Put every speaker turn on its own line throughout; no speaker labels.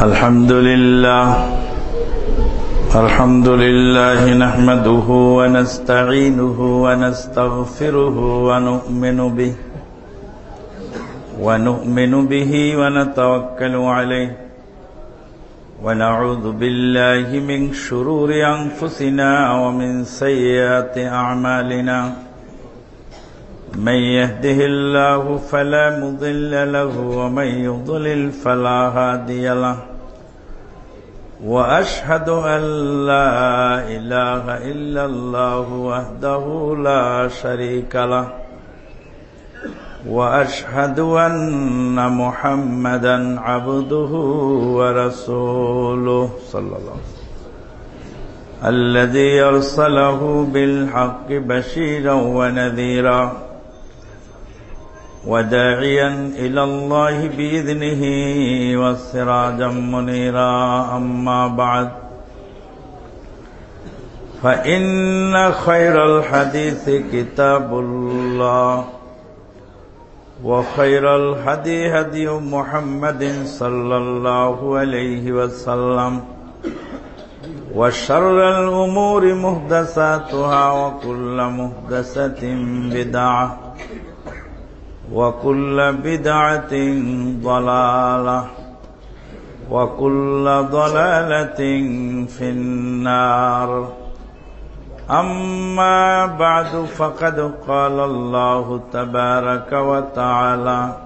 الحمد لله الحمد لله نحمده ونستعينه ونستغفره ونؤمن به ونؤمن به ونتوكل عليه، ونعوذ بالله من شرور أنفسنا ومن سيئات أعمالنا. من يهده الله فلا مضل له ومن يضلل فلا هادي له. وأشهد أن لا إله إلا الله وحده لا شريك له. وأشهد أن محمدا عبده ورسوله. صلى الله عليه وسلم. الذي أرسله بالحق بشيرا ونذيرا. وداعيا إلى الله بإذنه وسراجا منيرا. أما بعد فإن خير الحديث كتاب الله وخير الهدي هدي محمد صلى الله عليه وسلم وشر الأمور مهدساتها وكل مهدسة بدعة. وكل بدعة ضلالة وكل ضلالة في النار. أما بعد فقد قال الله تبارك وتعالى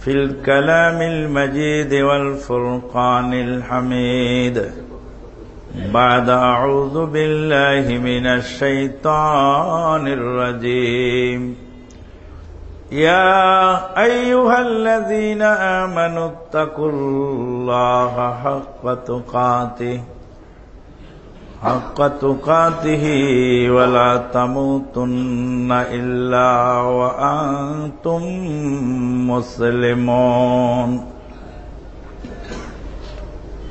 في الكلام المجيد والفرقان الحميد. بعد أعوذ بالله من الشيطان الرجيم. يا أيها الذين آمنوا اتقوا الله حق تقاته حق تقاته ولا تموتن إلا وأنتم مسلمون.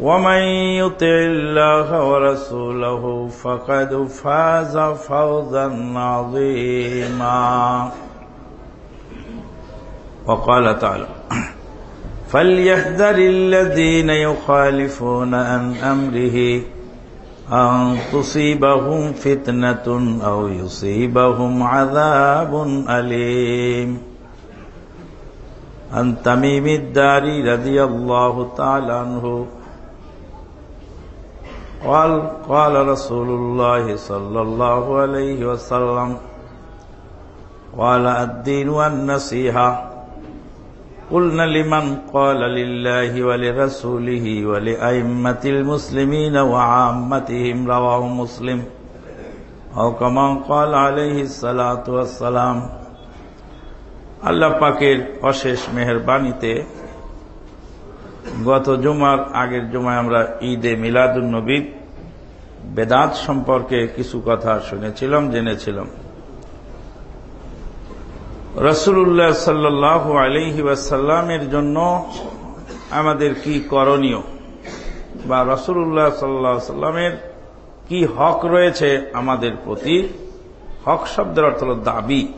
ومن يطع الله ورسوله فقد فاز فوزا عظيما. وقال تعالى فليحذر الذين يخالفون عن امره ان تصيبهم فتنه أو يصيبهم عذاب اليم. عن تميم الداري رضي الله تعالى عنه قال قال رسول الله صلى الله عليه وسلم قال الدين والنصيحة قلنا لمن قال لله ولرسوله ولأئمة المسلمين وعامتهم رواه مسلم أو كما قال عليه الصلاة والسلام আল্লাহ পাকের অশেষ মেহরবানিতে গত জুমার আগের জুমায় আমরা ঈদে মিলাদুল নবী বেদাত সম্পর্কে কিছু কথা শুনেছিলাম, জেনেছিলাম। রসুল্লাহ সাল্লাহ আলহি ওয়াসাল্লামের জন্য আমাদের কি করণীয় বা রসুল্লাহ সাল্লাহ সাল্লামের কি হক রয়েছে আমাদের প্রতি? হক শব্দের অর্থ হল দাবি।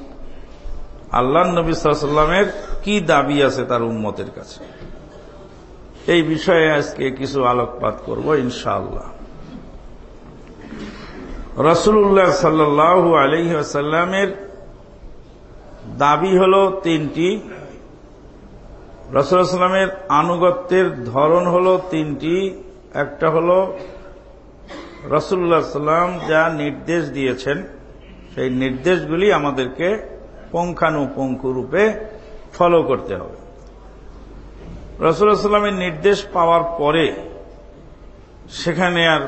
আল্লাহ নবী সাল্লামের কি দাবি আছে তার উম্মতের কাছে? এই বিষয়ে আজকে কিছু আলোকপাত করব, ইনশাআল্লাহ। রসুল্লাহ সাল্লাহ আলহিহাসাল্লামের দাবি হল তিনটি। রসুলামের আনুগত্যের ধরন হল তিনটি। একটা হল রসুল্লাহ সাল্লাম যা নির্দেশ দিয়েছেন, সেই নির্দেশগুলি আমাদেরকে পুঙ্খানুপুঙ্খ রূপে ফলো করতে হবে। রসুল্লাহ সাল্লামের নির্দেশ পাওয়ার পরে সেখানে আর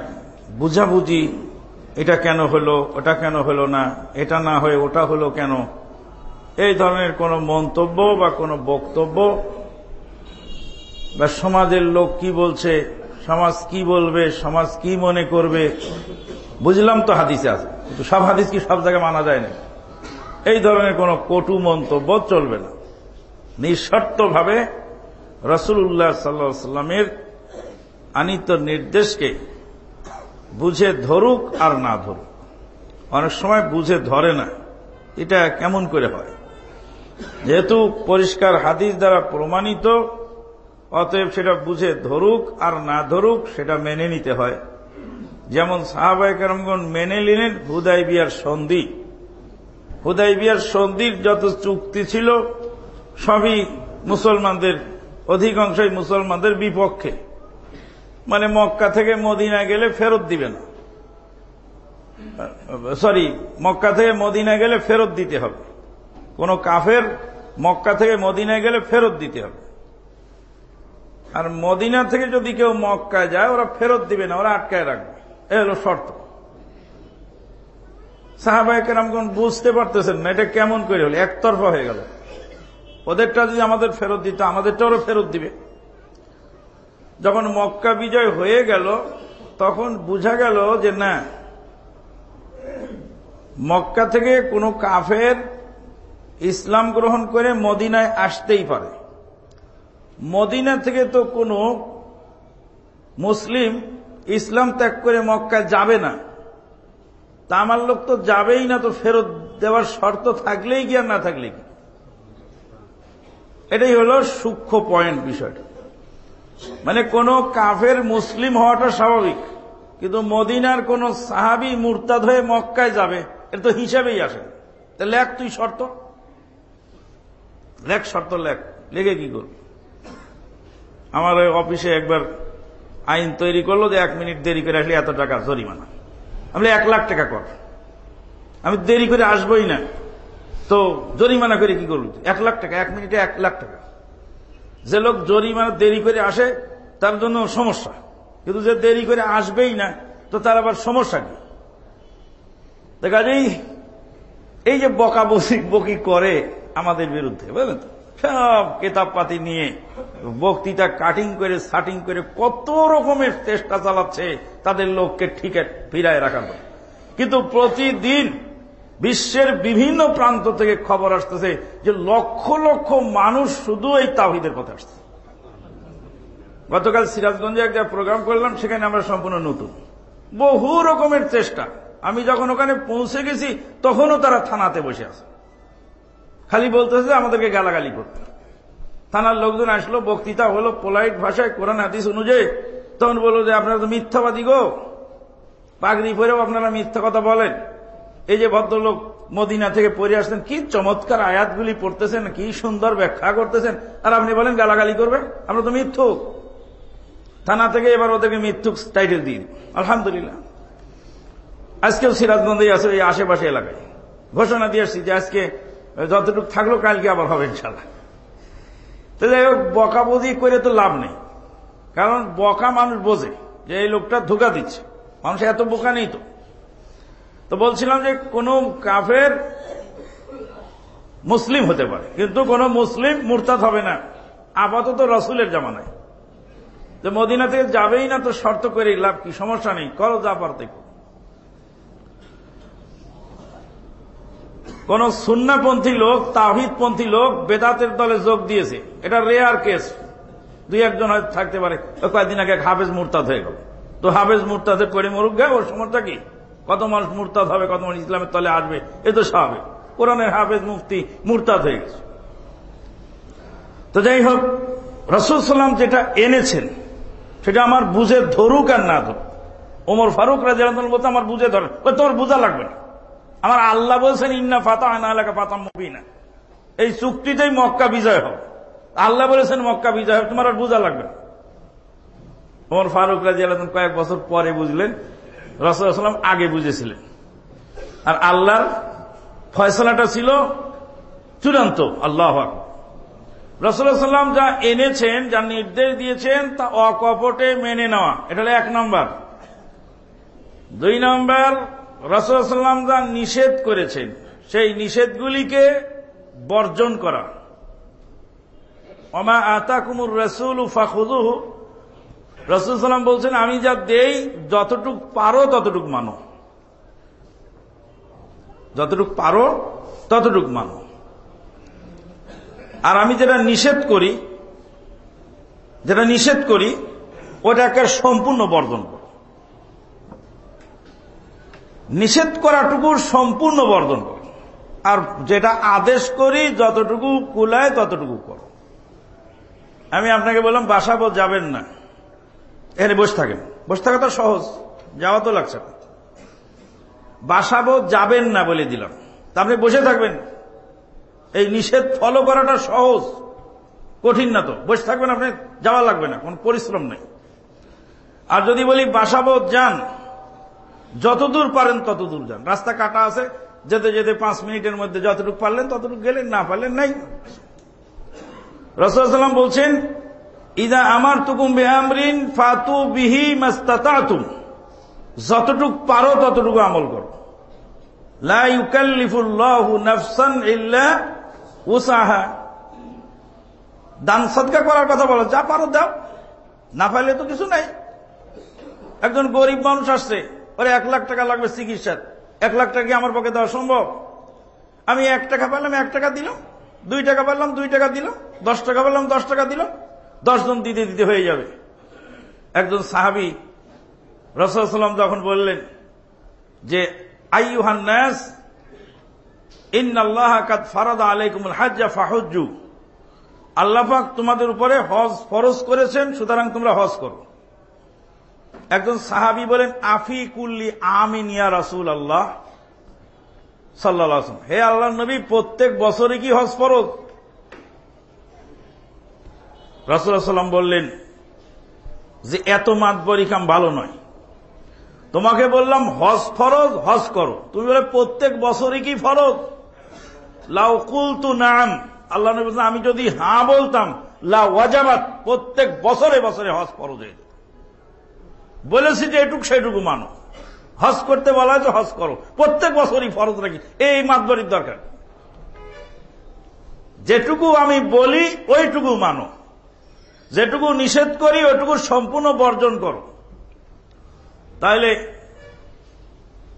বুঝাবুঝি, এটা কেন হলো, ওটা কেন হলো না, এটা না হয়ে ওটা হলো কেন, এই ধরনের কোনো মন্তব্য বা কোনো বক্তব্য বা সমাজের লোক কি বলছে, সমাজ কি বলবে, সমাজ কি মনে করবে, বুঝলাম তো হাদিসে আছে, কিন্তু সব হাদিস কি সব জায়গায় মানা যায় না। এই ধরনের কোন কটু মন্তব্য চলবে না। নিঃশর্তভাবে রসুল্লাহ সাল্লামের আনিত নির্দেশকে বুঝে ধরুক আর না ধরুক। অনেক সময় বুঝে ধরে না। এটা কেমন করে হয়? যেহেতু পরিষ্কার হাদিস দ্বারা প্রমাণিত, অতএব সেটা বুঝে ধরুক আর না ধরুক সেটা মেনে নিতে হয়। যেমন সাহাবাই কারমগণ মেনে নিলেন হুদাই বিয়ার সন্ধি। হুদাই বিয়ার সন্ধির যত চুক্তি ছিল, সবই মুসলমানদের অধিকাংশই মুসলমানদের বিপক্ষে। মানে মক্কা থেকে মদিনা গেলে ফেরত দিবে না। সরি, মক্কা থেকে মদিনা গেলে ফেরত দিতে হবে। কোন কাফের মক্কা থেকে মদিনা গেলে ফেরত দিতে হবে। আর মদিনা থেকে যদি কেউ মক্কায় যায়, ওরা ফেরত দিবে না, ওরা আটকায় রাখবে। এ হলো শর্ত। সাহাবাহিক বুঝতে পারতেছেন না, এটা কেমন করে হলো? একতরফা হয়ে গেল। ওদেরটা যদি আমাদের ফেরত দিত আমাদেরটা ওরা ফেরত দিবে। যখন মক্কা বিজয় হয়ে গেল, তখন বুঝা গেল যে না, মক্কা থেকে কোনো কাফের ইসলাম গ্রহণ করে মদিনায় আসতেই পারে। মদিনা থেকে তো কোনো মুসলিম ইসলাম ত্যাগ করে মক্কা যাবে না। তা আমার লোক তো যাবেই না, তো ফেরত দেওয়ার শর্ত থাকলেই কি আর না থাকলে কি? এটাই হল সূক্ষ্ম পয়েন্ট বিষয়টা। মানে কোন কাফের মুসলিম হওয়াটা স্বাভাবিক, কিন্তু মদিনার কোন সাহাবি মুরতাদ হয়ে মক্কায় যাবে, এটা তো হিসাবেই আসে তা লেখ তুই শর্ত? লেখ শর্ত লেখ। লেগে কি করবি? আমার অফিসে একবার আইন তৈরি করল যে এক মিনিট দেরি করে আসলে এত টাকা জরিমানা। আমি এক লাখ টাকা কর। আমি দেরি করে আসবই না। তো জরিমানা করে কি করব এক লাখ টাকা, এক মিনিটে এক লাখ টাকা। যে লোক জরিমানা দেরি করে আসে, তার জন্য সমস্যা। কিন্তু যে দেরি করে আসবেই না, তো তার আবার সমস্যা কি? কাজেই এই যে বকা বসি বকি করে আমাদের বিরুদ্ধে, বুঝলেন তো? সব কেতাব পাতি নিয়ে বক্তৃতা কাটিং করে সাটিং করে কত রকমের চেষ্টা চালাচ্ছে, তাদের লোককে ঠিক ফিরায় রাখার কিন্তু প্রতিদিন বিশ্বের বিভিন্ন প্রান্ত থেকে খবর আসতেছে যে লক্ষ লক্ষ মানুষ শুধু এই তাহিদের কথা আসছে। গতকাল সিরাজগঞ্জে একটা প্রোগ্রাম করলাম, সেখানে আমরা সম্পূর্ণ নতুন। বহু রকমের চেষ্টা। আমি যখন ওখানে পৌঁছে গেছি, তখনও তারা থানাতে বসে আছে। খালি বলতেছে যে আমাদেরকে গালাগালি করতে। থানার লোকজন আসলো, বক্তৃতা হলো, পোলাইট ভাষায়, কোরআন, হাদিস অনুযায়ী। তখন বলল যে, আপনারা তো মিথ্যাবাদী গো। পাগড়ি পরেও আপনারা মিথ্যা কথা বলেন। এই যে ভদ্রলোক মদিনা থেকে পড়ে আসতেন কি চমৎকার আয়াতগুলি পড়তেছেন, কি সুন্দর ব্যাখ্যা করতেছেন। আর আপনি বলেন, গালাগালি করবে? আমরা তো মিথ্যুক। থানা থেকে এবার ওদেরকে মিথ্যুক টাইটেল দিন আলহামদুলিল্লাহ। আজকেও সিরাজগঞ্জে আছে এই আশেপাশে এলাকায়। ঘোষণা দিয়ে আসছি যে আজকে যতটুকু থাকল কালকে আবার হবে ইনশাল্লাহ তো যাই হোক বকাবদি করে তো লাভ নেই। কারণ বকা মানুষ বোঝে যে এই লোকটা ধোকা দিচ্ছে। মানুষ এত বোকা নেই তো। তো বলছিলাম যে কোন কাফের মুসলিম হতে পারে, কিন্তু কোন মুসলিম মুরতাদ হবে না। আপাতত রসুলের জামানায়। যে মদিনা থেকে যাবেই না তো শর্ত করে লাভ কি? সমস্যা নেই, করো যা পারতে কোন সুন্নাপন্থী লোক, তাহিদপন্থী লোক বেদাতের দলে যোগ দিয়েছে। এটা রেয়ার কেস। দুই একজন হয়তো থাকতে পারে। কয়েকদিন আগে হাফেজ মুরতাদ হয়ে গেল। তো হাফেজ মুরতাদের করে মরুক গে ওর সমস্যা কি? কত মানুষ মুরতাদ হবে, কত মানুষ ইসলামের তলে আসবে, এ তো স্বাভাবিক। কোরআনের হাফেজ মুফতি মুরতাদ হয়ে গেছে। তো যাই হোক, রসুল সাল্লাম যেটা এনেছেন, সেটা আমার বুঝে ধরুক আর না ধরুক। ওমর ফারুক রাজা বলতে আমার বুঝে ধরেন। তোমার বোঝা লাগবে না। আমার আল্লাহ বলছেন, ইন্না ফাতা আনা এলাকা ফাতা মুবিনা। এই চুক্তিতেই মক্কা বিজয় হবে। আল্লাহ বলেছেন, মক্কা বিজয় হবে। তোমার আর বোঝা লাগবে না। ওমর ফারুক রাজি আল্লাহ কয়েক বছর পরে বুঝলেন রসুলাম আগে বুঝেছিলেন। আর আল্লাহর ফয়সলাটা ছিল চূড়ান্ত। আল্লাহ সাল্লাম যা এনেছেন, যা নির্দেশ দিয়েছেন, তা অকপটে মেনে নেওয়া। এটা হলো এক নম্বর। দুই নম্বর সাল্লাম যা নিষেধ করেছেন, সেই নিষেধগুলিকে বর্জন করা। অমা আতা কুমুর রসুল ফাখুদুহ রসুল সাল্লাম বলছেন, আমি যা দেই, যতটুক পারো ততটুক মানো। যতটুক পারো ততটুক মানো। আর আমি যেটা নিষেধ করি, যেটা নিষেধ করি, ওটাকে সম্পূর্ণ বর্জন করো। নিষেধ করাটুকু সম্পূর্ণ বর্জন করো। আর যেটা আদেশ করি, যতটুকু কুলায় ততটুকু করো। আমি আপনাকে বললাম বাসাবো যাবেন না। এখানে বসে থাকেন। বসে থাকা তো সহজ, যাওয়া তো লাগছে না। বাসাবো যাবেন না বলে দিলাম। তা আপনি বসে থাকবেন। এই নিষেধ ফলো করাটা সহজ, কঠিন না তো। বসে থাকবেন আপনি, যাওয়া লাগবে না, কোন পরিশ্রম নেই। আর যদি বলি বাসাবো যান, যতদূর পারেন ততদূর যান। রাস্তা কাটা আছে, যেতে যেতে পাঁচ মিনিটের মধ্যে যতটুকু পারলেন ততটুকু গেলেন, না পারলেন, নাই। রসুলাম বলছেন ইদা আমার তুকুম বেহামরিন ফাতু বিহি মাস্তাতুম যতটুক পারো ততটুকু আমল করো। দান সৎকা করার কথা বলো, যা পারো দাও। না পাইলে তো কিছু নাই। একজন গরিব মানুষ আসছে, ওরে এক লাখ টাকা লাগবে চিকিৎসার। এক লাখ টাকা কি আমার পক্ষে দেওয়া সম্ভব? আমি এক টাকা পেলাম এক টাকা দিলাম। দুই টাকা পেলাম দুই টাকা দিলাম। দশ টাকা পেলাম দশ টাকা দিলাম। দশজন দিতে দিতে হয়ে যাবে। একজন সাহাবি রসুলাম যখন বললেন যে, আইয়ুহান নাস, ইন্নাল্লাহ কাদ ফারাদা আলাইকুমুল হাজ্জা, ফাহুজ্জু। আল্লাপাক তোমাদের উপরে হজ ফরজ করেছেন, সুতরাং তোমরা হজ করো। একজন সাহাবি বলেন, আফি কুল্লি আমিন রাসুল আল্লাহ সাল্লাহ হে আল্লাহ নবী, প্রত্যেক বছরে কি হজ ফরজ? সাল্লাম বললেন যে এত মাতবরি কাম ভালো নয়। তোমাকে বললাম, হজ ফরজ, হজ করো। তুমি বলে, প্রত্যেক বছরই কি ফরজ? লাউকুল তু নাম আল্লাহ নবী আমি যদি হ্যাঁ বলতাম লা ওয়াজাবাত, প্রত্যেক বছরে বছরে হজ ফরজ হয়ে বলেছি যে এটুক সেটুকু মানো। হজ করতে বলা হয় হজ করো। প্রত্যেক বছরই ফরজ রাখি। এই মাতবরির দরকার। যেটুকু আমি বলি, ওইটুকু মানো। যেটুকু নিষেধ করি, ওটুকু সম্পূর্ণ বর্জন করো। তাহলে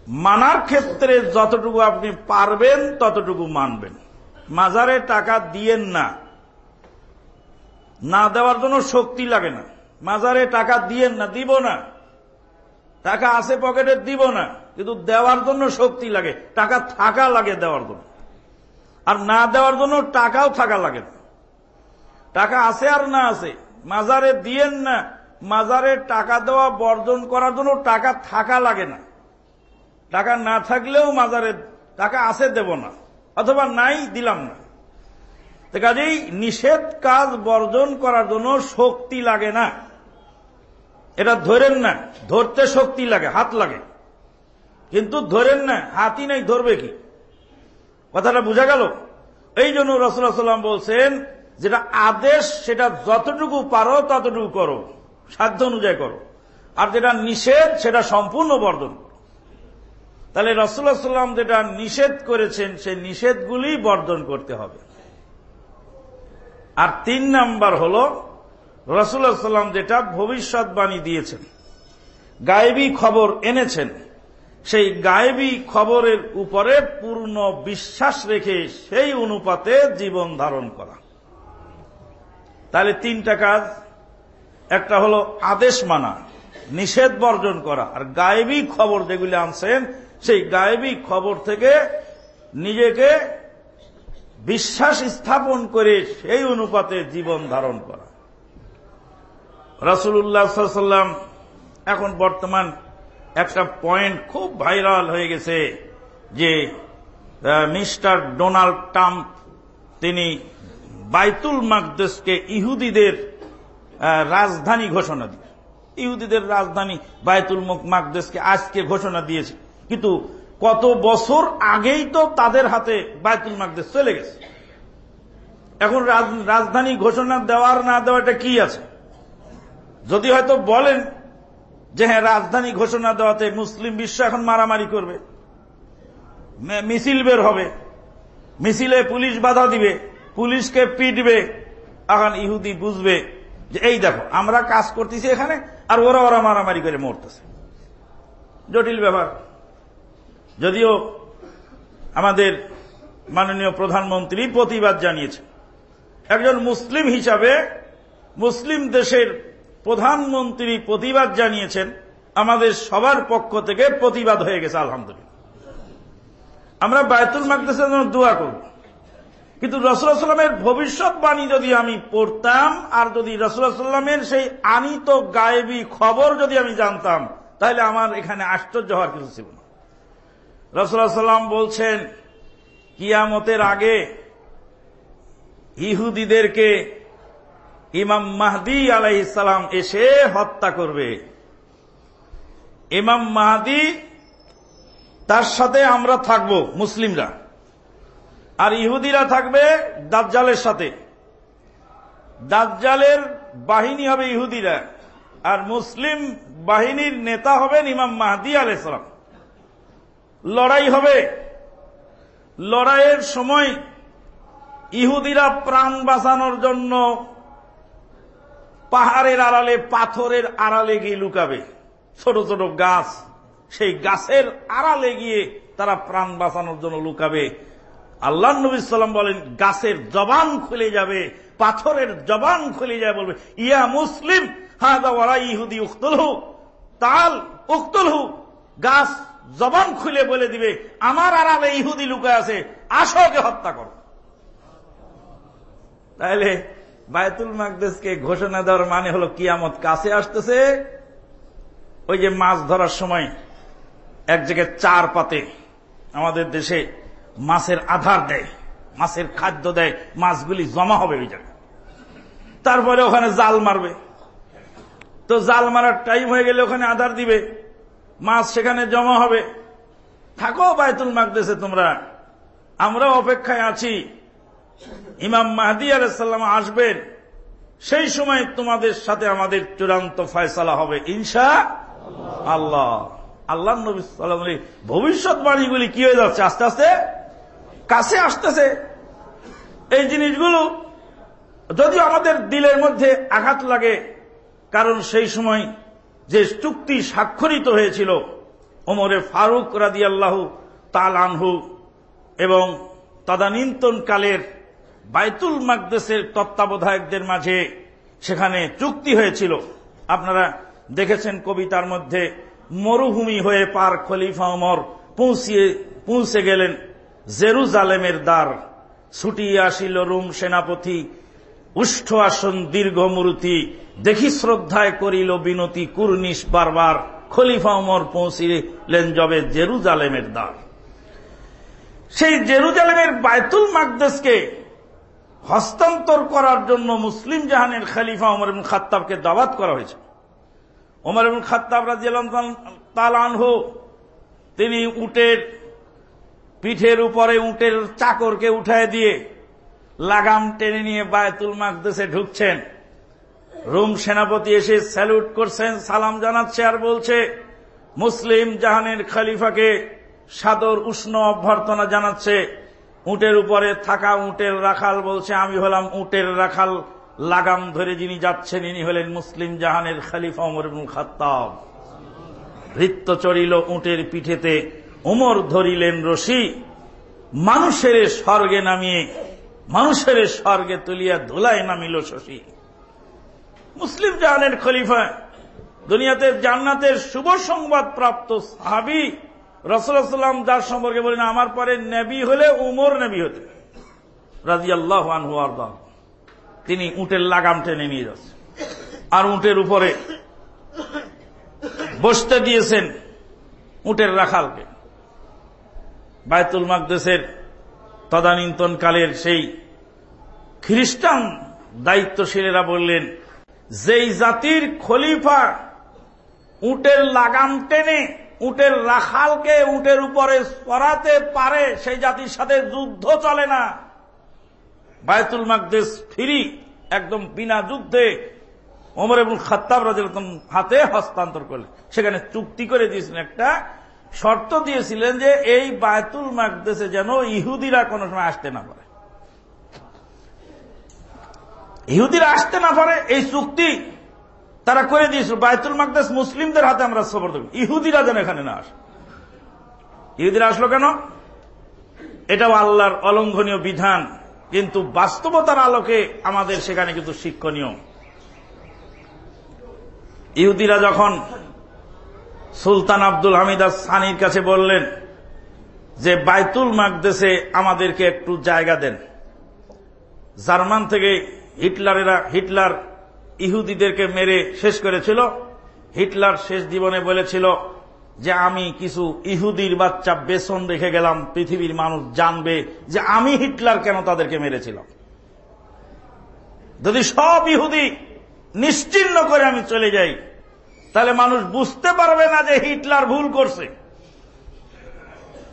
মানার ক্ষেত্রে যতটুকু আপনি পারবেন, ততটুকু মানবেন। মাজারে টাকা দিয়েন না। না দেওয়ার জন্য শক্তি লাগে না। মাজারে টাকা দিয়েন না, দিব না। টাকা আছে পকেটে, দিব না। কিন্তু দেওয়ার জন্য শক্তি লাগে, টাকা থাকা লাগে দেওয়ার জন্য। আর না দেওয়ার জন্য টাকাও থাকা লাগে না। টাকা আছে আর না আছে। মাজারে দিয়েন না, মাজারে টাকা দেওয়া, বর্জন করার জন্য টাকা থাকা লাগে না। টাকা না থাকলেও মাজারে টাকা আছে দেব না, অথবা নাই দিলাম না। কাজেই নিষেধ কাজ বর্জন করার জন্য শক্তি লাগে না। এটা ধরেন না, ধরতে শক্তি লাগে, হাত লাগে। কিন্তু ধরেন না, হাতই নাই, ধরবে কি? কথাটা বোঝা গেল? এই জন্য রসুল্লাহ সাল্লাম বলছেন যেটা আদেশ, সেটা যতটুকু পারো ততটুকু করো। সাধ্য অনুযায়ী করো। আর যেটা নিষেধ, সেটা সম্পূর্ণ বর্জন তাহলে রসুল্লাহ সাল্লাম যেটা নিষেধ করেছেন, সেই নিষেধগুলি বর্জন করতে হবে। আর তিন নাম্বার হল রসুল্লাহ সাল্লাম যেটা ভবিষ্যৎবাণী দিয়েছেন, গায়েবী খবর এনেছেন, সেই গায়েবী খবরের উপরে পূর্ণ বিশ্বাস রেখে সেই অনুপাতে জীবন ধারণ করা। তাহলে তিনটা কাজ। একটা হলো আদেশ মানা, নিষেধ বর্জন করা। আর গায়েবী খবর যেগুলি আনছেন, সেই গায়েবী খবর থেকে নিজেকে বিশ্বাস স্থাপন করে সেই অনুপাতে জীবন ধারণ করা। রাসুল্লাহ এখন বর্তমান একটা পয়েন্ট খুব ভাইরাল হয়ে গেছে যে মিস্টার ডোনাল্ড ট্রাম্প তিনি বাইতুল মাকদেশকে ইহুদিদের রাজধানী ঘোষণা দিয়ে। ইহুদিদের রাজধানী বায়তুল মাকদেশকে আজকে ঘোষণা দিয়েছে। কিন্তু কত বছর আগেই তো তাদের হাতে বায়তুল মাকদেশ চলে গেছে। এখন রাজধানী ঘোষণা দেওয়ার না দেওয়াটা কি আছে? যদি হয়তো বলেন যে হ্যাঁ রাজধানী ঘোষণা দেওয়াতে মুসলিম বিশ্ব এখন মারামারি করবে মিছিল বের হবে, মিছিলে পুলিশ বাধা দিবে পুলিশকে পিটবে এখন ইহুদি বুঝবে যে এই দেখো, আমরা কাজ করতেছি এখানে, আর ওরা ওরা মারামারি করে মরতেছে। জটিল ব্যাপার। যদিও আমাদের মাননীয় প্রধানমন্ত্রী প্রতিবাদ জানিয়েছে একজন মুসলিম হিসাবে মুসলিম দেশের প্রধানমন্ত্রী প্রতিবাদ জানিয়েছেন, আমাদের সবার পক্ষ থেকে প্রতিবাদ হয়ে গেছে, আলহামদুলিল্লাহ। আমরা বায়তুল মাকদেশের জন্য দোয়া করব। কিন্তু রসুলামের ভবিষ্যৎবাণী যদি আমি পড়তাম, আর যদি রসুলামের সেই আনিত গায়েবী খবর যদি আমি জানতাম, তাহলে আমার এখানে আশ্চর্য হওয়ার কিছু ছিল না। রসুলাম বলছেন, কিয়ামতের আগে ইহুদিদেরকে ইমাম মাহদি আলাইসালাম এসে হত্যা করবে। ইমাম মাহাদি, তার সাথে আমরা থাকব, মুসলিমরা। আর ইহুদিরা থাকবে দাজ্জালের সাথে। দাজ্জালের বাহিনী হবে ইহুদিরা, আর মুসলিম বাহিনীর নেতা হবেন ইমাম মাহাদি আলাইসালাম লড়াই হবে। লড়াইয়ের সময় ইহুদিরা প্রাণ বাঁচানোর জন্য পাহাড়ের আড়ালে, পাথরের আড়ালে গিয়ে লুকাবে। ছোট ছোট গাছ, সেই গাছের আড়ালে গিয়ে তারা প্রাণ বাঁচানোর জন্য লুকাবে। আল্লাহ নবী সাল্লাম বলেন, গাছের জবান খুলে যাবে, পাথরের জবান খুলে যায় বলবে, ইয়া মুসলিম, হাদা ওরা ইহুদি উক্তল হু তাল উক্তল হু গাছ জবান খুলে বলে দিবে, আমার আড়ালে ইহুদি লুকায় আছে আসোকে হত্যা করো। তাহলে বায়তুল মাকদেশকে ঘোষণা দেওয়ার মানে হলো, কিয়ামত কাছে আসতেছে, ওই যে মাছ ধরার সময় এক জায়গায় চার পাতে আমাদের দেশে মাছের আধার দেয়, মাছের খাদ্য দেয়, মাছগুলি জমা হবে ওই জায়গায়। তারপরে ওখানে জাল মারবে। তো জাল মারার টাইম হয়ে গেলে ওখানে আধার দিবে, মাছ সেখানে জমা হবে। থাকো বায়তুল মাকদেশে তোমরা, আমরা অপেক্ষায় আছি। ইমাম মাহদি আলাইসাল্লাম আসবেন, সেই সময় তোমাদের সাথে আমাদের চূড়ান্ত ফয়সালা হবে, ইনশা আল্লাহ। আল্লাহ নবী সাল্লাম ভবিষ্যৎবাণীগুলি কি হয়ে যাচ্ছে? আস্তে আস্তে কাছে আসতেছে। এই জিনিসগুলো যদিও আমাদের দিলের মধ্যে আঘাত লাগে, কারণ সেই সময় যে চুক্তি স্বাক্ষরিত হয়েছিল, ওমরে ফারুক রাদি আল্লাহ তাল আনহু এবং তদানীন্তন কালের বাইতুল মাকদেশের তত্ত্বাবধায়কদের মাঝে সেখানে চুক্তি হয়েছিল। আপনারা দেখেছেন কবিতার মধ্যে, মরুভূমি হয়ে পার খলিফা অমর পৌঁছিয়ে, পৌঁছে গেলেন। জেরুজালেমের দ্বার ছুটিয়ে আসিল রুম সেনাপতি। উষ্ঠ আসন, দীর্ঘ মূর্তি, দেখি শ্রদ্ধায় করিল বিনতি কুর্নিশ বারবার। খলিফা অমর পৌঁছিলেন জবে জেরুজালেমের দ্বার। সেই জেরুজালেমের বায়তুল মাকদেশকে হস্তান্তর করার জন্য মুসলিম জাহানের খালিফা ওমর ইবুল খাত্তাবকে দাওয়াত করা হয়েছে। ওমর ইবুল খাত্তাব রাজিয়াল তালানহু তিনি উটের পিঠের উপরে উটের চাকরকে উঠায় দিয়ে লাগাম টেনে নিয়ে বায়তুল মাকদেশে ঢুকছেন। রুম সেনাপতি এসে স্যালুট করছেন, সালাম জানাচ্ছে আর বলছে, মুসলিম জাহানের খালিফাকে সাদর উষ্ণ অভ্যর্থনা জানাচ্ছে। উটের উপরে থাকা উটের রাখাল বলছে, আমি হলাম উটের রাখাল, লাগাম ধরে যিনি যাচ্ছেন, ইনি হলেন মুসলিম জাহানের খালিফা ওমর খাত্তাব। ভৃত্ত চড়িল উটের পিঠেতে উমর ধরিলেন রশি। মানুষের স্বর্গে নামিয়ে, মানুষের স্বর্গে তুলিয়া ধুলায় নামিল শশী। মুসলিম জাহানের খলিফা, দুনিয়াতে জান্নাতের শুভ সংবাদ প্রাপ্ত সাহাবি রসুলাম যার সম্পর্কে বলেন আমার পরে নেবি হলে উমর নেবি হতে রাজি আল্লাহ তিনি উটের লাগাম টেনে নিয়ে যাচ্ছে আর উটের উপরে বসতে দিয়েছেন উটের রাখালকে। বায়তুল মাকদেশের তদানীন্তন কালের সেই খ্রিস্টান দায়িত্বশীলেরা বললেন, যেই জাতির খলিফা উটের লাগাম টেনে, উটের রাখালকে উটের উপরে সরাতে পারে, সেই জাতির সাথে যুদ্ধ চলে না। বায়তুল মাকদেশ ফিরি একদম বিনা যুদ্ধে ওমর এবং খাত্তাব রাজের হাতে হস্তান্তর করলেন। সেখানে চুক্তি করে দিয়েছেন একটা শর্ত দিয়েছিলেন যে এই বায়তুল মাকদেশে যেন ইহুদিরা কোনো সময় আসতে না পারে। ইহুদিরা আসতে না পারে, এই চুক্তি তারা করে দিয়েছিল। বায়তুল মাকদেশ মুসলিমদের হাতে আমরা সবর দেব। ইহুদিরা যেন এখানে না আসে। ইহুদিরা আসলো কেন? এটাও আল্লাহর অলঙ্ঘনীয় বিধান, কিন্তু বাস্তবতার আলোকে আমাদের সেখানে কিন্তু শিক্ষণীয়। ইহুদিরা যখন সুলতান আব্দুল হামিদ সানির কাছে বললেন, যে বাইতুল মাকদেশে আমাদেরকে একটু জায়গা দেন। জার্মান থেকে হিটলারেরা, হিটলার ইহুদিদেরকে মেরে শেষ করেছিল। হিটলার শেষ জীবনে বলেছিল যে, আমি কিছু ইহুদির বাচ্চা বেসন রেখে গেলাম, পৃথিবীর মানুষ জানবে যে, আমি হিটলার কেন তাদেরকে মেরেছিলাম। যদি সব ইহুদি নিশ্চিন্ন করে আমি চলে যাই তাহলে মানুষ বুঝতে পারবে না যে হিটলার ভুল করছে।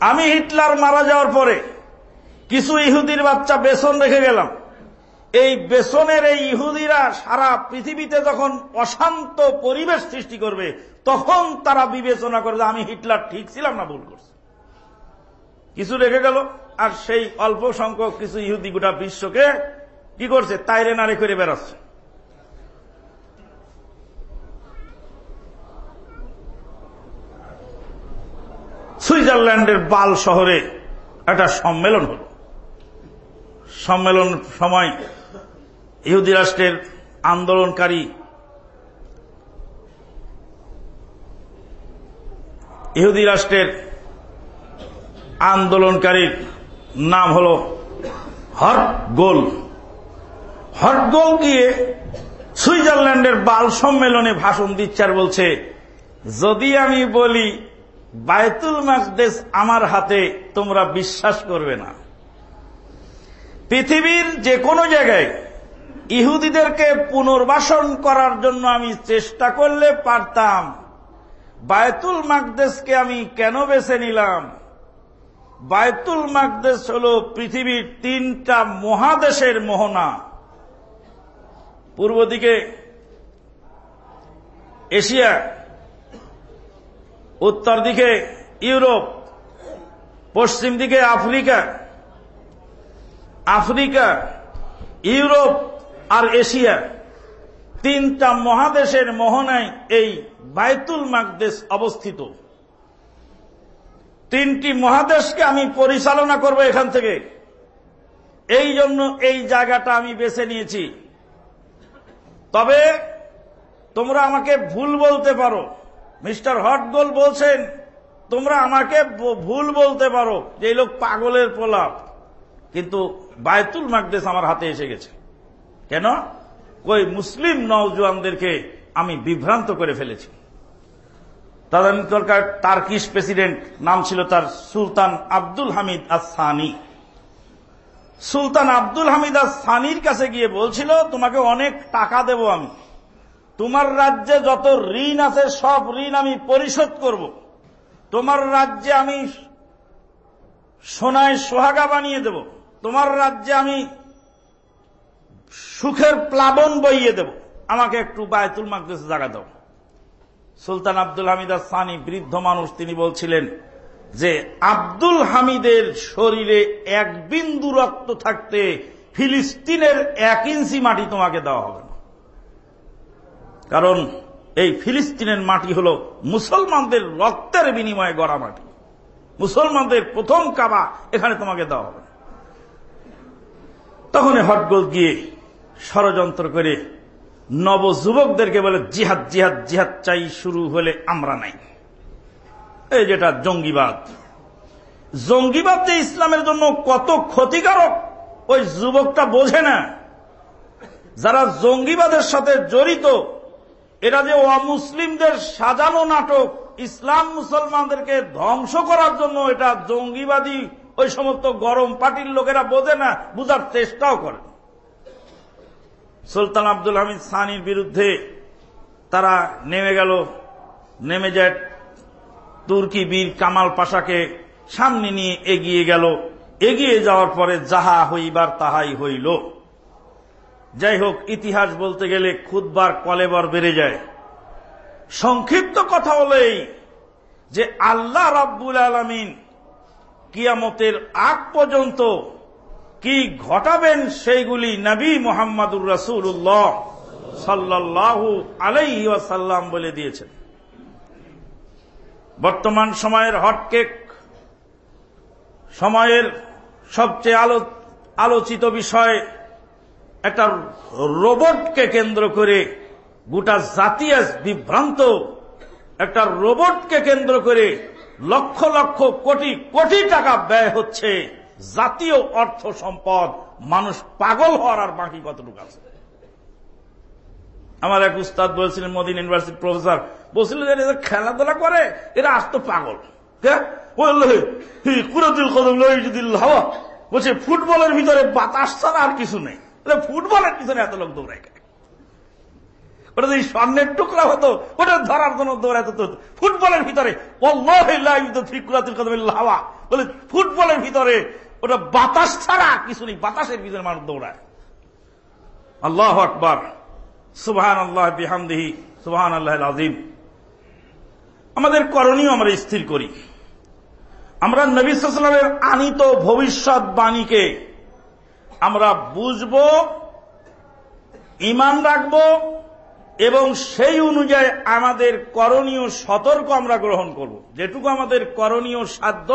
আমি হিটলার মারা যাওয়ার পরে কিছু ইহুদির বাচ্চা বেসন রেখে গেলাম। এই বেসনের এই ইহুদিরা সারা পৃথিবীতে যখন অশান্ত পরিবেশ সৃষ্টি করবে, তখন তারা বিবেচনা করবে আমি হিটলার ঠিক ছিলাম না, ভুল করছি। কিছু রেখে গেল, আর সেই অল্প সংখ্যক কিছু ইহুদি গোটা বিশ্বকে কি করছে, তাইরে নারে করে বেড়াচ্ছে। সুইজারল্যান্ডের বাল শহরে একটা সম্মেলন হল। সম্মেলন সময় ইহুদি রাষ্ট্রের আন্দোলনকারী ইহুদি রাষ্ট্রের আন্দোলনকারীর নাম হল হটগোল হটগোল গিয়ে সুইজারল্যান্ডের বাল সম্মেলনে ভাষণ দিচ্ছে আর বলছে, যদি আমি বলি বায়তুল মাকদেশ আমার হাতে তোমরা বিশ্বাস করবে না। পৃথিবীর যে কোনো জায়গায় ইহুদিদেরকে পুনর্বাসন করার জন্য আমি চেষ্টা করলে পারতাম। বায়তুল মাকদেশকে আমি কেন বেছে নিলাম? বায়তুল মাকদেশ হল পৃথিবীর তিনটা মহাদেশের মোহনা। পূর্ব দিকে এশিয়া উত্তর দিকে ইউরোপ, পশ্চিম দিকে আফ্রিকা আফ্রিকা, ইউরোপ আর এশিয়া। তিনটা মহাদেশের মোহনায় এই বায়তুল মাকদেশ অবস্থিত। তিনটি মহাদেশকে আমি পরিচালনা করব এখান থেকে। এই জন্য এই জায়গাটা আমি বেছে নিয়েছি। তবে তোমরা আমাকে ভুল বলতে পারো। মিস্টার হটগোল বলছেন, তোমরা আমাকে ভুল বলতে পারো যে এই লোক পাগলের পোলাপ। কিন্তু বায়তুল মাকদেশ আমার হাতে এসে গেছে। কেন? ওই মুসলিম নওজোয়ানদেরকে আমি বিভ্রান্ত করে ফেলেছি। তদানীন্তনকার টার্কিশ প্রেসিডেন্ট, নাম ছিল তার সুলতান আব্দুল হামিদ আসানি সুলতান আব্দুল হামিদ আসানির কাছে গিয়ে বলছিল, তোমাকে অনেক টাকা দেব আমি। তোমার রাজ্যে যত ঋণ আছে, সব ঋণ আমি পরিশোধ করব। তোমার রাজ্যে আমি সোনায় সোহাগা বানিয়ে দেব। তোমার রাজ্যে আমি সুখের প্লাবন বইয়ে দেব। আমাকে একটু বায়তুল মাকদেশে জায়গা দাও। সুলতান আব্দুল হামিদ সানি বৃদ্ধ মানুষ, তিনি বলছিলেন যে, আব্দুল হামিদের শরীরে এক বিন্দু রক্ত থাকতে ফিলিস্তিনের এক ইঞ্চি মাটি তোমাকে দেওয়া হবে। কারণ এই ফিলিস্তিনের মাটি হল মুসলমানদের রক্তের বিনিময়ে গড়া মাটি। মুসলমানদের প্রথম কাবা এখানে তোমাকে দেওয়া হবে। তখন হটগোল গিয়ে ষড়যন্ত্র করে নব যুবকদেরকে বলে, জিহাদ জিহাদ জিহাদ চাই, শুরু হলে আমরা নাই। এই যেটা জঙ্গিবাদ। জঙ্গিবাদ যে ইসলামের জন্য কত ক্ষতিকারক, ওই যুবকটা বোঝে না। যারা জঙ্গিবাদের সাথে জড়িত এটা যে অমুসলিমদের সাজানো নাটক, ইসলাম মুসলমানদেরকে ধ্বংস করার জন্য এটা জঙ্গিবাদী, ওই সমস্ত গরম পার্টির লোকেরা বোঝে না, বুঝার চেষ্টাও করে। সুলতান আব্দুল হামিদ সানির বিরুদ্ধে তারা নেমে গেল, নেমে যায় তুর্কি বীর কামাল পাশাকে সামনে নিয়ে এগিয়ে গেল। এগিয়ে যাওয়ার পরে যাহা হইবার তাহাই হইল। যাই হোক ইতিহাস বলতে গেলে খুদবার কলেবর বেড়ে যায়। সংক্ষিপ্ত কথা হলেই যে আল্লাহ রাব্বুল আলমিন কিয়ামতের আগ পর্যন্ত কি ঘটাবেন সেইগুলি নবী মোহাম্মদুর রসুল্লাহ সাল্লাহু আলাইহি ওয়াসাল্লাম বলে দিয়েছেন। বর্তমান সময়ের হটকেক, সময়ের সবচেয়ে আলো আলোচিত বিষয় একটা রোবটকে কেন্দ্র করে গোটা জাতি আজ বিভ্রান্ত। একটা রোবটকে কেন্দ্র করে লক্ষ লক্ষ কোটি কোটি টাকা ব্যয় হচ্ছে। জাতীয় অর্থ সম্পদ, মানুষ পাগল হওয়ার আর বাকি কতটুকু আছে? আমার এক উস্তাদ বলছিলেন, মদিন ইউনিভার্সিটির প্রফেসর, বলছিলেন, এরা খেলাধুলা করে, এরা আসতো পাগল। বলছে, ফুটবলের ভিতরে বাতাস ছাড়া আর কিছু নেই। ফুটবলের পিছনে এত লোক দৌড়ায় ওটা যদি স্বর্ণের টুকরা হতো, ওটা ধরার জন্য দৌড়াতে ফুটবলের ভিতরে হাওয়া। বলে ফুটবলের ভিতরে, ওটা বাতাস ছাড়া কিছু নেই, বাতাসের ভিতরে মানুষ দৌড়ায়। আল্লাহ আকবর। সুবাহান আল্লাহ বিহামদিহি সুবাহান আল্লাহ আজিম আমাদের করণীয় আমরা স্থির করি। আমরা নবীলামের আনিত ভবিষ্যৎ বাণীকে আমরা বুঝব, ইমান রাখব, এবং সেই অনুযায়ী আমাদের করণীয় সতর্ক আমরা গ্রহণ করব। যেটুকু আমাদের করণীয় সাধ্য,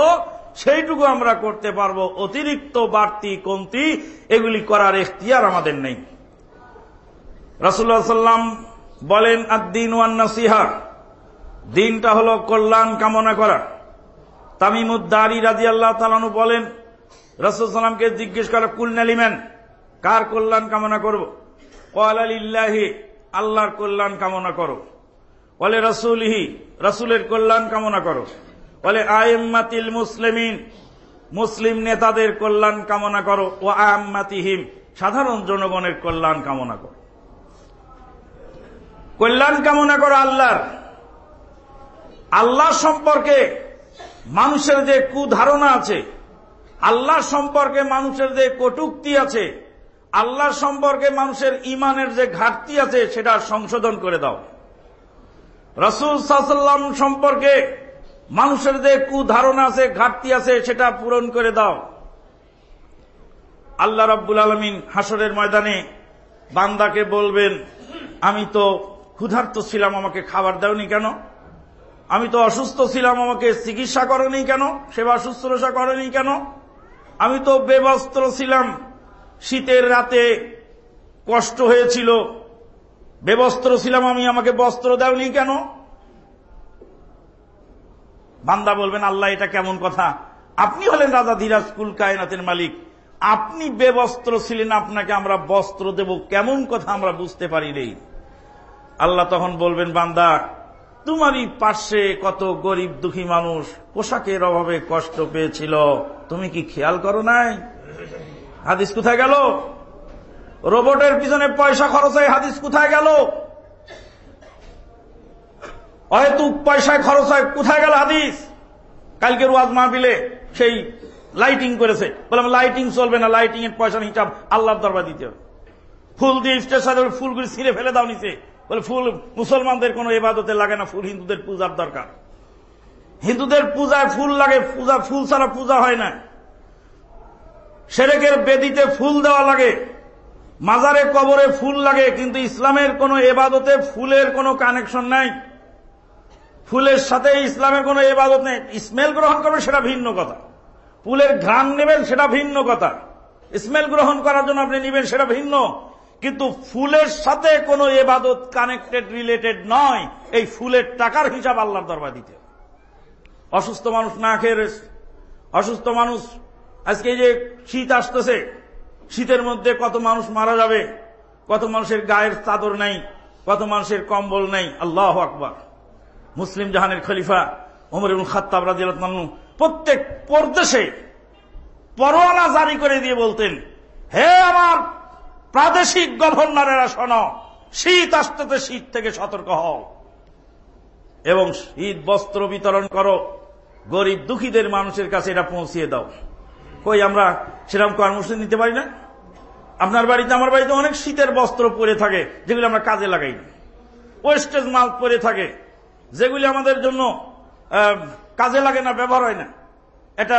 সেইটুকু আমরা করতে পারব। অতিরিক্ত বাড়তি কমতি, এগুলি করার এখতিয়ার আমাদের নেই। রাসুল্লাহ সাল্লাম বলেন আদিন ওয়ান নাসিহা দিনটা হল কল্যাণ কামনা করা। তামিমুদ্দারি রাজি আল্লাহ তালানু বলেন রসুল সাল্লামকে জিজ্ঞেস করা কুলনালিমেন কার কল্যাণ কামনা করব? কল আলিল্লাহি আল্লাহর কল্যাণ কামনা করো। বলে রসুলহি, রসুলের কল্যাণ কামনা করো। বলে আয়েম্মাতিল মুসলিমিন, মুসলিম নেতাদের কল্যাণ কামনা করো। ও আয়াম্মাতিহিম সাধারণ জনগণের কল্যাণ কামনা করো। কল্যাণ কামনা করো আল্লাহর। আল্লাহ সম্পর্কে মানুষের যে কুধারণা আছে আল্লাহ সম্পর্কে মানুষের যে কটুক্তি আছে আল্লাহ সম্পর্কে মানুষের ইমানের যে ঘাটতি আছে, সেটা সংশোধন করে দাও। রসুল সাল্লাম সম্পর্কে মানুষের যে কুধারণা আছে, ঘাটতি আছে, সেটা পূরণ করে দাও। আল্লাহ রাব্বুল আলমিন হাসরের ময়দানে বান্দাকে বলবেন, আমি তো ক্ষুধার্ত ছিলাম, আমাকে খাবার দেওনি কেন? আমি তো অসুস্থ ছিলাম, আমাকে চিকিৎসা করেনি কেন? সেবা শুশ্রূষা করেনি কেন? আমি তো বেবস্ত্র ছিলাম। শীতের রাতে কষ্ট হয়েছিল। বেবস্ত্র ছিলাম আমি, আমাকে বস্ত্র দেওনি কেন? বান্দা বলবেন, আল্লাহ, এটা কেমন কথা? আপনি হলেন রাজা, ধীরাজ, কুল, কায়নাতের মালিক। আপনি বেবস্ত্র ছিলেন, আপনাকে আমরা বস্ত্র দেব। কেমন কথা আমরা বুঝতে পারি নেই। আল্লাহ তখন বলবেন, বান্দা তোমারই পার্শ্বে কত গরিব দুঃখী মানুষ পোশাকের অভাবে কষ্ট পেয়েছিল, তুমি কি খেয়াল করো নাই? হাদিস কোথায় গেল? রোবটের পিছনে পয়সা খরচ হয় হাদিস কোথায় গেল? অহেতুক পয়সায় খরচ হয় কোথায় গেল হাদিস? কালকের ওয়াজ মাহবিলে সেই লাইটিং করেছে। বললাম লাইটিং চলবে না লাইটিং এর পয়সার হিসাব আল্লাহর দরবার দিতে হবে। ফুল দিয়ে স্টেশন ফুলগুলি ছিঁড়ে ফেলে দাও নিচে। বলে ফুল মুসলমানদের কোন এবাদতে লাগে না, ফুল হিন্দুদের পূজার দরকার। হিন্দুদের পূজায় ফুল লাগে, পূজা, ফুল ছাড়া পূজা হয় না। সেরেকের বেদিতে ফুল দেওয়া লাগে, মাজারে কবরে ফুল লাগে, কিন্তু ইসলামের কোন এবাদতে ফুলের কোনো কানেকশন নাই। ফুলের সাথে ইসলামের কোন এবাদত নেই। স্মেল গ্রহণ করবে সেটা ভিন্ন কথা। ফুলের ঘ্রাণ নেবেন সেটা ভিন্ন কথা। স্মেল গ্রহণ করার জন্য আপনি নেবেন সেটা ভিন্ন। কিন্তু ফুলের সাথে কোনো এবাদত কানেক্টেড, রিলেটেড নয়। এই ফুলের টাকার হিসাব আল্লাহর দরবার দিতে অসুস্থ মানুষ না খেয়ে অসুস্থ মানুষ, আজকে যে শীত আসতেছে, শীতের মধ্যে কত মানুষ মারা যাবে, কত মানুষের গায়ের চাদর নেই, কত মানুষের কম্বল নেই। আল্লাহ আকবর। মুসলিম জাহানের খলিফা ওমর এবং খাত্তাব রাজিয়াল প্রত্যেক পরদেশে পরোয়ানা জারি করে দিয়ে বলতেন, হে আমার প্রাদেশিক গভর্নরেরা শোন, শীত আসতে শীত থেকে সতর্ক হও। এবং শীত বস্ত্র বিতরণ করো, গরিব দুঃখীদের মানুষের কাছে এটা পৌঁছিয়ে দাও। কই, আমরা সেরকম কর্মসূচি নিতে পারি না? আপনার বাড়িতে, আমার বাড়িতে অনেক শীতের বস্ত্র পরে থাকে, যেগুলি আমরা কাজে লাগাই না। ওয়েস্টেজ মাল পরে থাকে, যেগুলি আমাদের জন্য কাজে লাগে না, ব্যবহার হয় না। এটা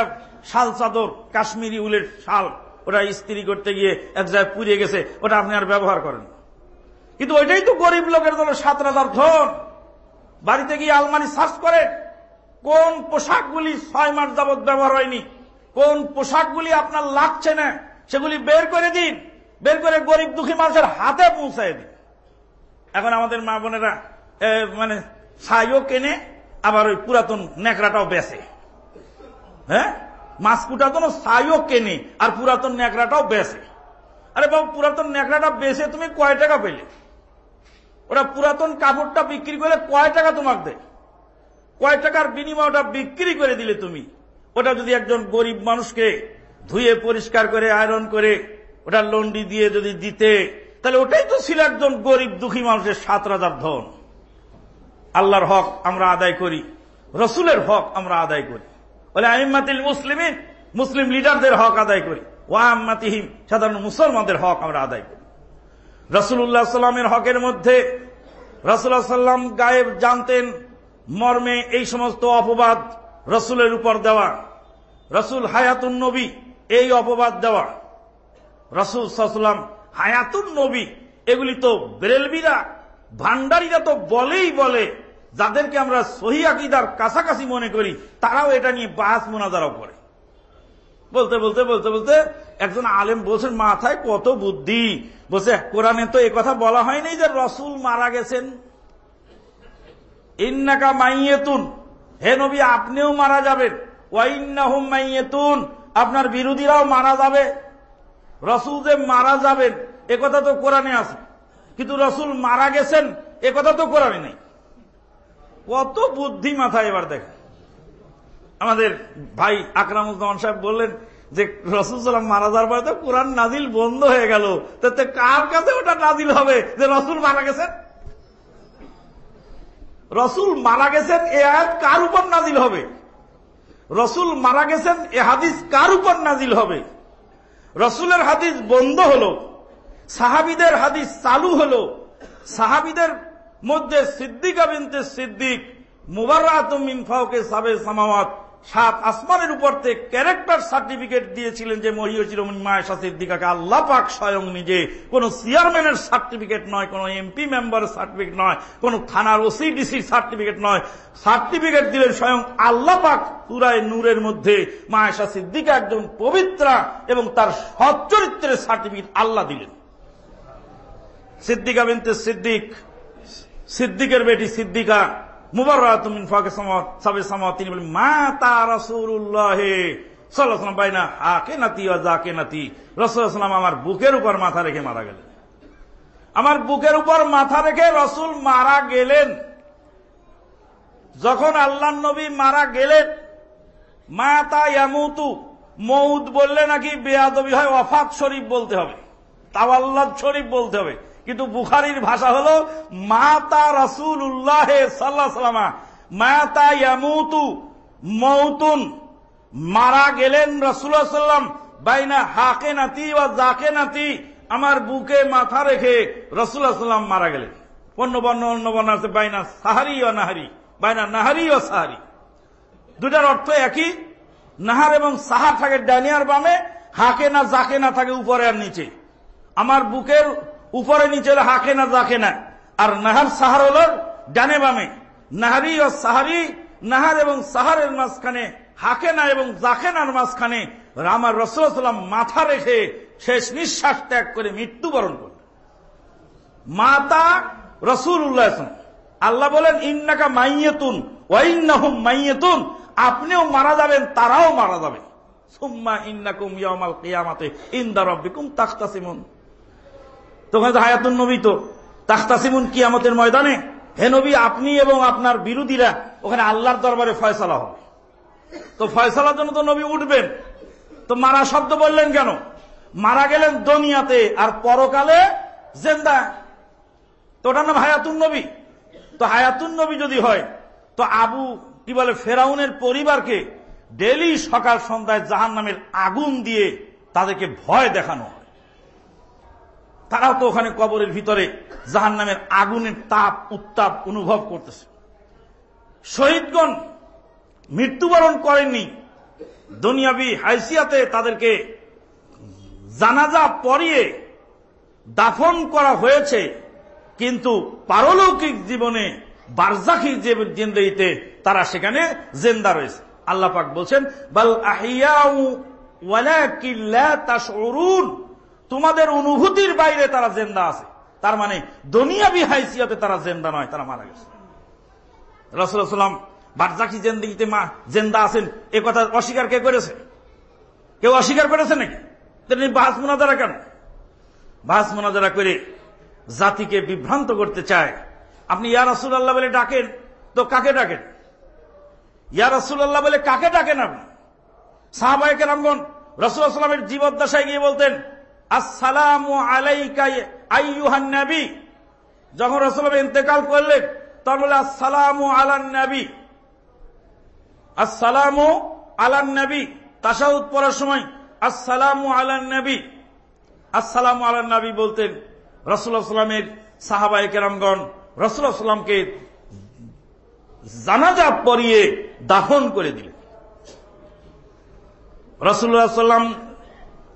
শাল চাদর, কাশ্মীরি উলের শাল ওটা ইস্ত্রি করতে গিয়ে এক জায়গায় পুড়িয়ে গেছে, ওটা আপনি আর ব্যবহার করেন কিন্তু ওইটাই তো গরিব লোকের জন্য সাত রাজার ধন। বাড়িতে গিয়ে আলমারি সার্চ করেন, কোন পোশাকগুলি ছয় মাস যাবৎ ব্যবহার হয়নি, কোন পোশাকগুলি আপনার লাগছে না, সেগুলি বের করে দিন, বের করে গরিব দুঃখী মানুষের হাতে পৌঁছায় দিন। এখন আমাদের মা বোনেরা মানে ছাইও কেনে, আবার ওই পুরাতন নেকড়াটাও বেছে হ্যাঁ? মাছ কুটাতন সাইও কেনে, আর পুরাতন ন্যাকড়াটাও বেছে। আরে বাবু, পুরাতন ন্যাকড়াটা বেছে তুমি কয় টাকা পেলে? ওটা পুরাতন কাপড়টা বিক্রি করে কয় টাকা তোমাকে দেয়? কয় টাকার বিনিময় ওটা বিক্রি করে দিলে তুমি? ওটা যদি একজন গরিব মানুষকে ধুয়ে পরিষ্কার করে, আয়রন করে, ওটা লন্ডি দিয়ে যদি দিতে, তাহলে ওটাই তো ছিল একজন গরিব দুঃখী মানুষের সাত রাজার ধন। আল্লাহর হক আমরা আদায় করি, রসুলের হক আমরা আদায় করি। বলে আহিমাতিল মুসলিম মুসলিম লিডারদের হক আদায় করি। ওয়াহিম সাধারণ মুসলমানদের হক আমরা আদায় করি। রসুল্লাহ সাল্লামের হকের মধ্যে রসুল্লাহ সাল্লাম গায়েব জানতেন, মর্মে এই সমস্ত অপবাদ রসুলের উপর দেওয়া। রসুল হায়াতুন নবী, এই অপবাদ দেওয়া। রসুল সাল্লাম হায়াতুন নবী, এগুলি তো বেরেলবিরা ভান্ডারীরা তো বলেই বলে। যাদেরকে আমরা সহি আকিদার কাছাকাছি মনে করি, তারাও এটা নিয়ে বাস মোনাজারাও করে। বলতে বলতে বলতে বলতে একজন আলেম বলছেন, মাথায় কত বুদ্ধি? বলছে, কোরআনে তো কথা বলা হয়নি যে রসুল মারা গেছেন। ইন্নাকা মাইয়েতুন। হে নবী, আপনিও মারা যাবেন। ওয়াইন্নাহুম মাইয়েতুন। আপনার বিরোধীরাও মারা যাবে। রসুল যে মারা যাবেন একথা তো কোরআনে আছে। কিন্তু রসুল মারা গেছেন একথা তো কোরআনে নেই। কত বুদ্ধি মাথায় এবার দেখেন আমাদের ভাই আকরামুজ্জামান সাহেব বললেন যে, রসুল সাল্লাম মারা যাওয়ার পরে তো কোরআন নাজিল বন্ধ হয়ে গেল। তাতে কার কাছে ওটা নাজিল হবে যে, রসুল মারা গেছেন? রসুল মারা গেছেন এ আয়াত কার উপর নাজিল হবে? রসুল মারা গেছেন এ হাদিস কার উপর নাজিল হবে? রসুলের হাদিস বন্ধ হল, সাহাবিদের হাদিস চালু হল, সাহাবিদের মধ্যে সিদ্দিকা বিনতে সিদ্দিক মিনফাওকে সাবে সামাওয়াত। সাত আসমানের উপর থেকে ক্যারেক্টার সার্টিফিকেট দিয়েছিলেন যে মহিয়চির মায়েশা সিদ্দিকাকে। আল্লাহ পাক স্বয়ং নিজে কোন চেয়ারম্যানের সার্টিফিকেট নয়, কোন এমপি মেম্বার সার্টিফিকেট নয়, কোন থানার ওসিডিসি সার্টিফিকেট নয়। সার্টিফিকেট দিলেন স্বয়ং আল্লাহ পাক পুরায় নূরের মধ্যে। মায়েশা সিদ্দিকা একজন পবিত্রা এবং তার সচ্চরিত্রের সার্টিফিকেট আল্লাহ দিলেন। সিদ্দিকা বিনতে সিদ্দিক সিদ্দিকের বেটি সিদ্দিকা, মুবাররাত মিন ফাকে সামাত সাবে সামাত তিনি বলেন, মা তা রাসূলুল্লাহ সাল্লাল্লাহু বাইনা হাকে নাতি ও জাকে নাতি। রাসূলুল্লাহ আমার বুকের উপর মাথা রেখে মারা গেলেন। আমার বুকের উপর মাথা রেখে রসুল মারা গেলেন। যখন আল্লাহ নবী মারা গেলেন, মা তা ইয়ামুতু মৌদ বললে নাকি বেয়াদবি হয়, ওয়াফাত শরীফ বলতে হবে, তাওয়াল্লাদ শরীফ বলতে হবে। কিন্তু বুখারির ভাষা হল মাতা রাসুল উল্লাহ সাল্লাহ সাল্লামা মাতা ইয়ামুতু মৌতুন মারা গেলেন রসুল্লাহ সাল্লাম বাইনা হাকে নাতি বা জাকে নাতি আমার বুকে মাথা রেখে রসুল্লাহ সাল্লাম মারা গেলেন। অন্য বর্ণ অন্য বর্ণ আছে বাইনা সাহারি ও নাহারি। বাইনা নাহারি ও সাহারি। দুটার অর্থ একই। নাহার এবং সাহার থাকে ডানিয়ার বামে হাকে না জাকে না থাকে উপরে আর নিচে। আমার বুকের উপরে নিচে হাকে না জাকে না। আর নাহার সাহার হল ডানে বামে। নাহারি ও সাহারি, নাহার এবং সাহারের মাঝখানে হাকে না এবং জাকে নার মাঝখানে রামার রসুলাম মাথা রেখে শেষ নিঃশ্বাস ত্যাগ করে মৃত্যুবরণ করলেন। মাতা রসুল আল্লাহ বলেন, ইন্নাকা মাইয়েতুন ওয়াইন্নাহুম মাইয়েতুন আপনিও মারা যাবেন, তারাও মারা যাবে। সুম্মা ইন্নাকুম ইয়ামাল কিয়ামাতে ইন্দা রব্বিকুম তাখতাসিমুন। তখন হায়াতুন নবী তো, তাখতাসিমুন কিয়ামতের ময়দানে, হে নবী, আপনি এবং আপনার বিরোধীরা, ওখানে আল্লাহর দরবারে ফয়সালা হবে। তো ফয়সালার জন্য তো নবী উঠবেন। তো মারা শব্দ বললেন কেন? মারা গেলেন দুনিয়াতে, আর পরকালে জেন্দা। তো ওটার নাম হায়াতুন নবী। তো হায়াতুন নবী যদি হয়, তো আবু, কি বলে, ফেরাউনের পরিবারকে ডেলি সকাল সন্ধ্যায় জাহান নামের আগুন দিয়ে তাদেরকে ভয় দেখানো হয়। তারাও তো ওখানে কবরের ভিতরে জাহান নামের আগুনের তাপ, উত্তাপ অনুভব করতেছে। শহীদগণ মৃত্যুবরণ করেননি। দুনিয়াবি হাইসিয়াতে তাদেরকে জানাজা পরিয়ে দাফন করা হয়েছে, কিন্তু পারলৌকিক জীবনে, বারজাখি জিন্দগিতে তারা সেখানে জেন্দা রয়েছে। আল্লাহ পাক বলছেন, বাল তাশউরুন। তোমাদের অনুভূতির বাইরে তারা জেন্দা আছে। তার মানে দুনিয়াবি হাইসিয়াতে তারা জেন্দা নয়, তারা মারা গেছে। সাল্লাম বারজাকি জেন্দিগিতে মা জেন্দা আছেন, এ কথা অস্বীকার কে করেছে? কেউ অস্বীকার করেছে নাকি? বাহাস মোনাজারা কেন? বাহাস মোনাজারা করে জাতিকে বিভ্রান্ত করতে চায়। আপনি ইয়া রসুল্লাহ বলে ডাকেন, তো কাকে ডাকেন? ইয়া রসুল্লাহ বলে কাকে ডাকেন আপনি? সাহাবাহিক রামগন রসুল্লাহ সাল্লামের জীবদ্দশায় গিয়ে বলতেন আসসালাম আলাইকা আইয়ুহান নবী। যখন রসুল্লাহ ইন্তেকাল করলেন, তখন বলে, আসসালাম আলান নবী। আসসালাম আলান নবী। তাসাউদ পড়ার সময়, আসসালাম আলান নবী। আসসালাম আলান নবী বলতেন রসুল্লাহ সাল্লামের সাহাবাই কেরামগণ রসুল্লাহ সাল্লামকে জানাজা পরিয়ে দাফন করে দিলেন। রসুল্লাহ সাল্লাম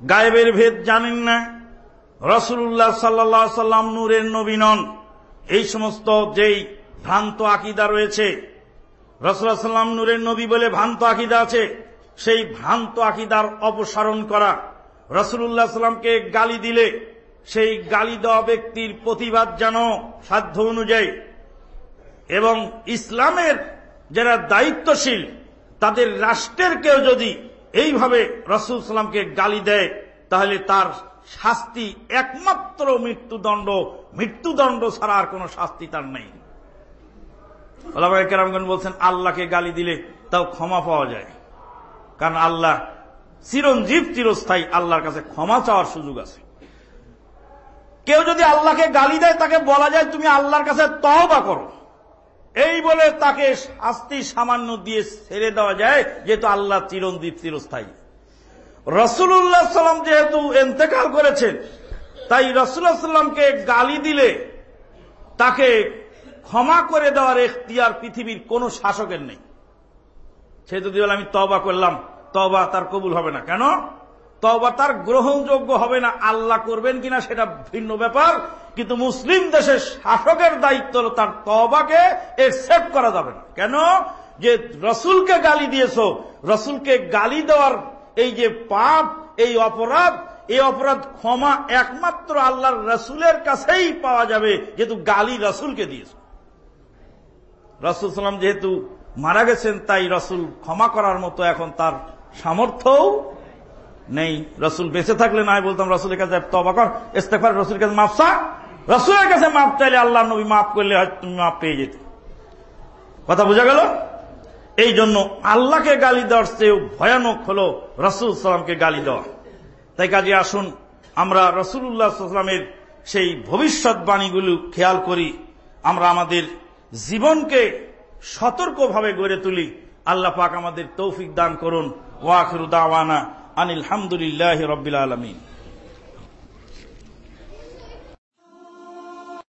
গায়েবের ভেদ জানেন না। রসুল্লাহ সাল্লাহ সাল্লাম নূরের নবী নন। এই সমস্ত যেই ভ্রান্ত আকিদা রয়েছে রসুল্লাহ সাল্লাম নূরের নবী বলে ভ্রান্ত আকিদা আছে, সেই ভ্রান্ত আকিদার অপসারণ করা। রসুল্লাহ সাল্লামকে গালি দিলে, সেই গালি দেওয়া ব্যক্তির প্রতিবাদ যেন সাধ্য অনুযায়ী এবং ইসলামের যারা দায়িত্বশীল, তাদের রাষ্ট্রের কেউ যদি এইভাবে রসুল সাল্লামকে গালি দেয়, তাহলে তার শাস্তি একমাত্র মৃত্যুদণ্ড মৃত্যুদণ্ড ছাড়া আর কোন শাস্তি তার নেই। কেরামগঞ্জ বলছেন, আল্লাহকে গালি দিলে তাও ক্ষমা পাওয়া যায়। কারণ আল্লাহ চিরঞ্জীব, চিরস্থায়ী, আল্লাহর কাছে ক্ষমা চাওয়ার সুযোগ আছে। কেউ যদি আল্লাহকে গালি দেয়, তাকে বলা যায়, তুমি আল্লাহর কাছে তহবা করো। এই বলে তাকে শাস্তি সামান্য দিয়ে ছেড়ে দেওয়া যায়, যেহেতু আল্লাহ চিরঞ্জীব চিরস্থায়ী। রসুল্লাহ সাল্লাম যেহেতু এন্তেকাল করেছেন, তাই রসুল্লাহ সাল্লামকে গালি দিলে তাকে ক্ষমা করে দেওয়ার এখতিয়ার পৃথিবীর কোন শাসকের নেই। সে যদি বলে, আমি তবা করলাম তবা তার কবুল হবে না। কেন? তবা তার গ্রহণযোগ্য হবে না। আল্লাহ করবেন কিনা সেটা ভিন্ন ব্যাপার, কিন্তু মুসলিম দেশের শাসকের দায়িত্ব হল তার তবাকে একসেপ্ট করা যাবে না। কেন? যে রসুলকে গালি দিয়েছ, রসুলকে গালি দেওয়ার এই যে পাপ, এই অপরাধ এই অপরাধ ক্ষমা একমাত্র আল্লাহর রসুলের কাছেই পাওয়া যাবে, যেহেতু গালি রসুলকে দিয়েছ। রসুল সাল্লাম যেহেতু মারা গেছেন, তাই রসুল ক্ষমা করার মতো এখন তার সামর্থ্যও নেই। রসুল বেঁচে থাকলে নাই বলতাম, রসুলের কাছে তবা কর ইস্তেফার রসুলের কাছে মাপসা রসুলের কাছে মাপ চাইলে আল্লাহ নবী মাফ করলে হয়তো তুমি মাপ পেয়ে যেতে। কথা বোঝা গেল? এই জন্য আল্লাহকে গালি দেওয়ার চেয়েও ভয়ানক হল রসুল সালামকে গালি দেওয়া। তাই কাজে আসুন, আমরা রসুল্লাহ সাল্লামের সেই ভবিষ্যৎবাণীগুলো খেয়াল করি। আমরা আমাদের জীবনকে সতর্কভাবে গড়ে তুলি। আল্লাহ পাক আমাদের তৌফিক দান করুন। ওয়াখরুদাওয়ানা আনিল হামদুলিল্লাহ রবিল আলমিন